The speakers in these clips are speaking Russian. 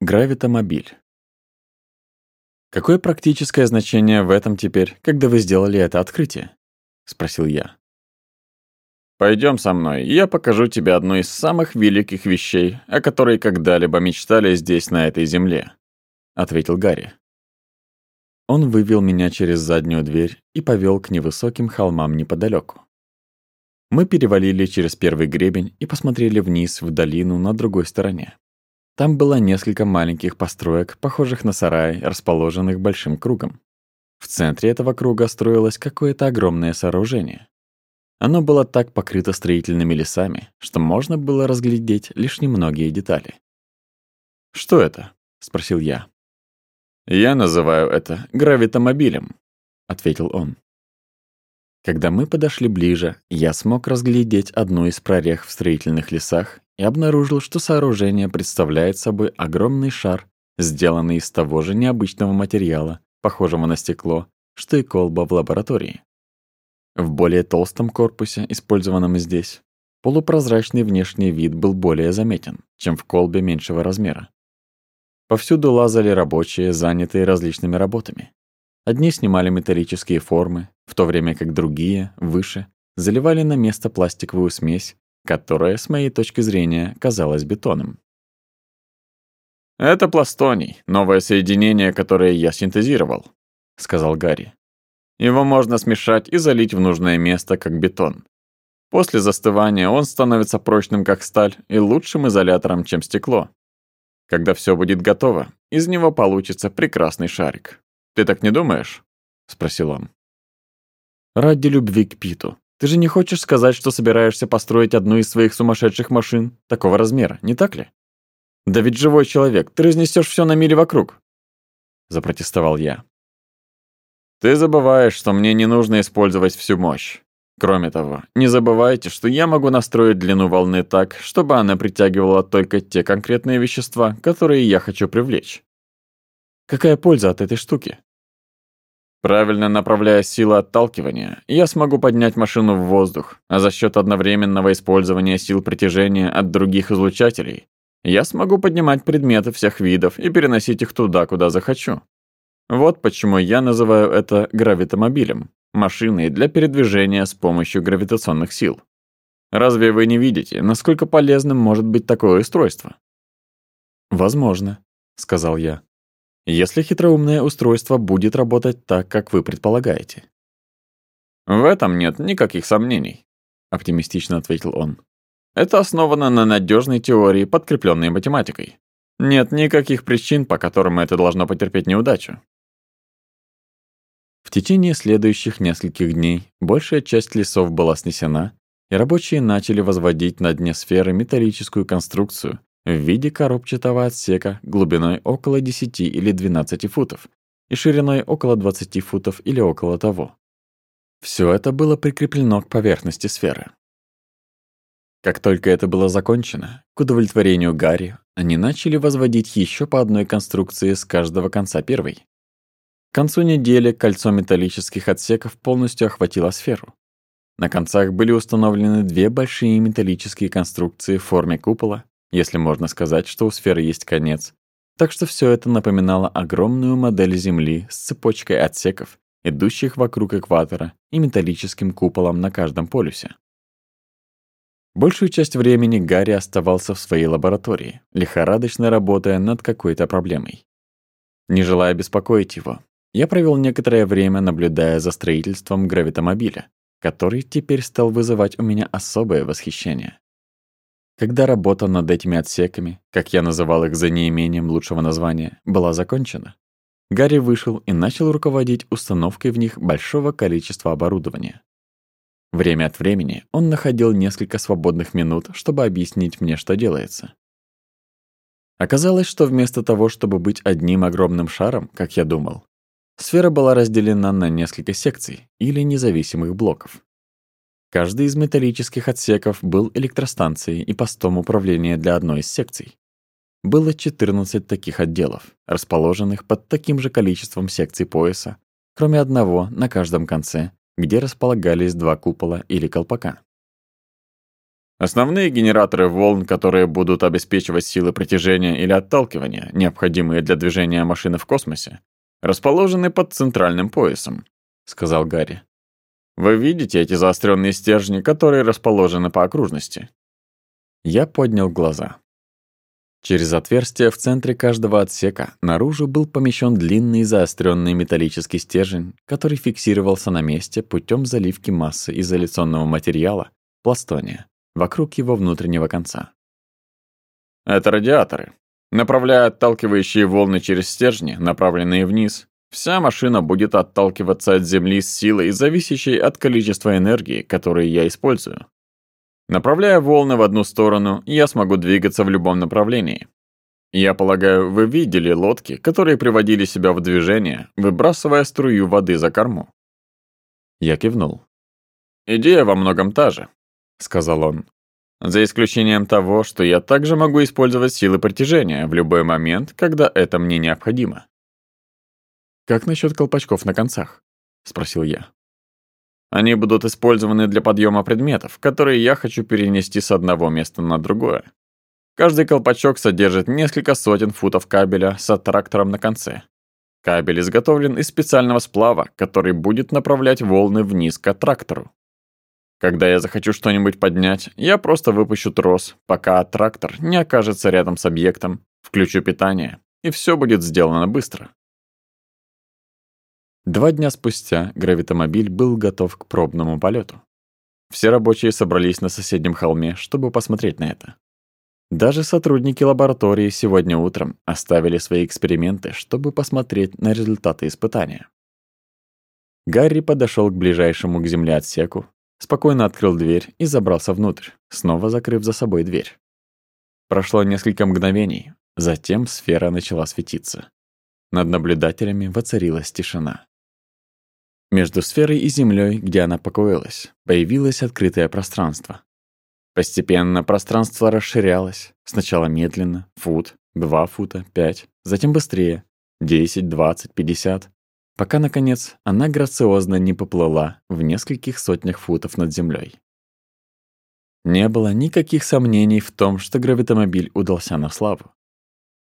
Гравитомобиль. «Какое практическое значение в этом теперь, когда вы сделали это открытие?» — спросил я. Пойдем со мной, я покажу тебе одну из самых великих вещей, о которой когда-либо мечтали здесь, на этой земле», — ответил Гарри. Он вывел меня через заднюю дверь и повел к невысоким холмам неподалёку. Мы перевалили через первый гребень и посмотрели вниз в долину на другой стороне. Там было несколько маленьких построек, похожих на сарай, расположенных большим кругом. В центре этого круга строилось какое-то огромное сооружение. Оно было так покрыто строительными лесами, что можно было разглядеть лишь немногие детали. «Что это?» — спросил я. «Я называю это гравитомобилем», — ответил он. Когда мы подошли ближе, я смог разглядеть одну из прорех в строительных лесах и обнаружил, что сооружение представляет собой огромный шар, сделанный из того же необычного материала, похожего на стекло, что и колба в лаборатории. В более толстом корпусе, использованном здесь, полупрозрачный внешний вид был более заметен, чем в колбе меньшего размера. Повсюду лазали рабочие, занятые различными работами. Одни снимали металлические формы, в то время как другие, выше, заливали на место пластиковую смесь которое, с моей точки зрения, казалось бетоном. «Это пластоний, новое соединение, которое я синтезировал», — сказал Гарри. «Его можно смешать и залить в нужное место, как бетон. После застывания он становится прочным, как сталь, и лучшим изолятором, чем стекло. Когда все будет готово, из него получится прекрасный шарик. Ты так не думаешь?» — спросил он. «Ради любви к Питу», ты же не хочешь сказать, что собираешься построить одну из своих сумасшедших машин такого размера, не так ли? Да ведь живой человек, ты разнесешь все на миле вокруг. Запротестовал я. Ты забываешь, что мне не нужно использовать всю мощь. Кроме того, не забывайте, что я могу настроить длину волны так, чтобы она притягивала только те конкретные вещества, которые я хочу привлечь. Какая польза от этой штуки? Правильно направляя силы отталкивания, я смогу поднять машину в воздух, а за счет одновременного использования сил притяжения от других излучателей, я смогу поднимать предметы всех видов и переносить их туда, куда захочу. Вот почему я называю это гравитомобилем, машиной для передвижения с помощью гравитационных сил. Разве вы не видите, насколько полезным может быть такое устройство? «Возможно», — сказал я если хитроумное устройство будет работать так, как вы предполагаете. «В этом нет никаких сомнений», — оптимистично ответил он. «Это основано на надежной теории, подкрепленной математикой. Нет никаких причин, по которым это должно потерпеть неудачу». В течение следующих нескольких дней большая часть лесов была снесена, и рабочие начали возводить на дне сферы металлическую конструкцию, в виде коробчатого отсека глубиной около 10 или 12 футов и шириной около 20 футов или около того. Все это было прикреплено к поверхности сферы. Как только это было закончено, к удовлетворению Гарри, они начали возводить еще по одной конструкции с каждого конца первой. К концу недели кольцо металлических отсеков полностью охватило сферу. На концах были установлены две большие металлические конструкции в форме купола, если можно сказать, что у сферы есть конец. Так что все это напоминало огромную модель Земли с цепочкой отсеков, идущих вокруг экватора и металлическим куполом на каждом полюсе. Большую часть времени Гарри оставался в своей лаборатории, лихорадочно работая над какой-то проблемой. Не желая беспокоить его, я провел некоторое время, наблюдая за строительством гравитомобиля, который теперь стал вызывать у меня особое восхищение. Когда работа над этими отсеками, как я называл их за неимением лучшего названия, была закончена, Гарри вышел и начал руководить установкой в них большого количества оборудования. Время от времени он находил несколько свободных минут, чтобы объяснить мне, что делается. Оказалось, что вместо того, чтобы быть одним огромным шаром, как я думал, сфера была разделена на несколько секций или независимых блоков. Каждый из металлических отсеков был электростанцией и постом управления для одной из секций. Было 14 таких отделов, расположенных под таким же количеством секций пояса, кроме одного на каждом конце, где располагались два купола или колпака. Основные генераторы волн, которые будут обеспечивать силы притяжения или отталкивания, необходимые для движения машины в космосе, расположены под центральным поясом, сказал Гарри. Вы видите эти заостренные стержни, которые расположены по окружности? Я поднял глаза. Через отверстие в центре каждого отсека наружу был помещен длинный заостренный металлический стержень, который фиксировался на месте путем заливки массы изоляционного материала, пластония, вокруг его внутреннего конца. Это радиаторы, направляя отталкивающие волны через стержни, направленные вниз, Вся машина будет отталкиваться от Земли с силой, зависящей от количества энергии, которую я использую. Направляя волны в одну сторону, я смогу двигаться в любом направлении. Я полагаю, вы видели лодки, которые приводили себя в движение, выбрасывая струю воды за корму. Я кивнул. «Идея во многом та же», — сказал он. «За исключением того, что я также могу использовать силы притяжения в любой момент, когда это мне необходимо». «Как насчет колпачков на концах?» — спросил я. «Они будут использованы для подъема предметов, которые я хочу перенести с одного места на другое. Каждый колпачок содержит несколько сотен футов кабеля с аттрактором на конце. Кабель изготовлен из специального сплава, который будет направлять волны вниз к аттрактору. Когда я захочу что-нибудь поднять, я просто выпущу трос, пока аттрактор не окажется рядом с объектом, включу питание, и все будет сделано быстро. Два дня спустя гравитомобиль был готов к пробному полету. Все рабочие собрались на соседнем холме, чтобы посмотреть на это. Даже сотрудники лаборатории сегодня утром оставили свои эксперименты, чтобы посмотреть на результаты испытания. Гарри подошел к ближайшему к земле отсеку, спокойно открыл дверь и забрался внутрь, снова закрыв за собой дверь. Прошло несколько мгновений, затем сфера начала светиться. Над наблюдателями воцарилась тишина. Между сферой и Землей, где она покоилась, появилось открытое пространство. Постепенно пространство расширялось, сначала медленно, фут, два фута, пять, затем быстрее, 10, 20, 50, пока, наконец, она грациозно не поплыла в нескольких сотнях футов над землей. Не было никаких сомнений в том, что гравитомобиль удался на славу.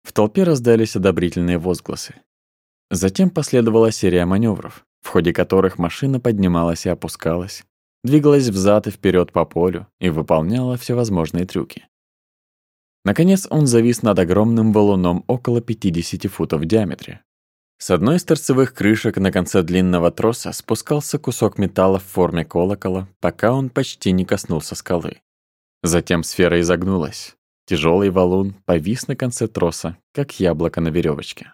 В толпе раздались одобрительные возгласы. Затем последовала серия маневров, в ходе которых машина поднималась и опускалась, двигалась взад и вперед по полю и выполняла всевозможные трюки. Наконец он завис над огромным валуном около 50 футов в диаметре. С одной из торцевых крышек на конце длинного троса спускался кусок металла в форме колокола, пока он почти не коснулся скалы. Затем сфера изогнулась. Тяжелый валун повис на конце троса, как яблоко на веревочке.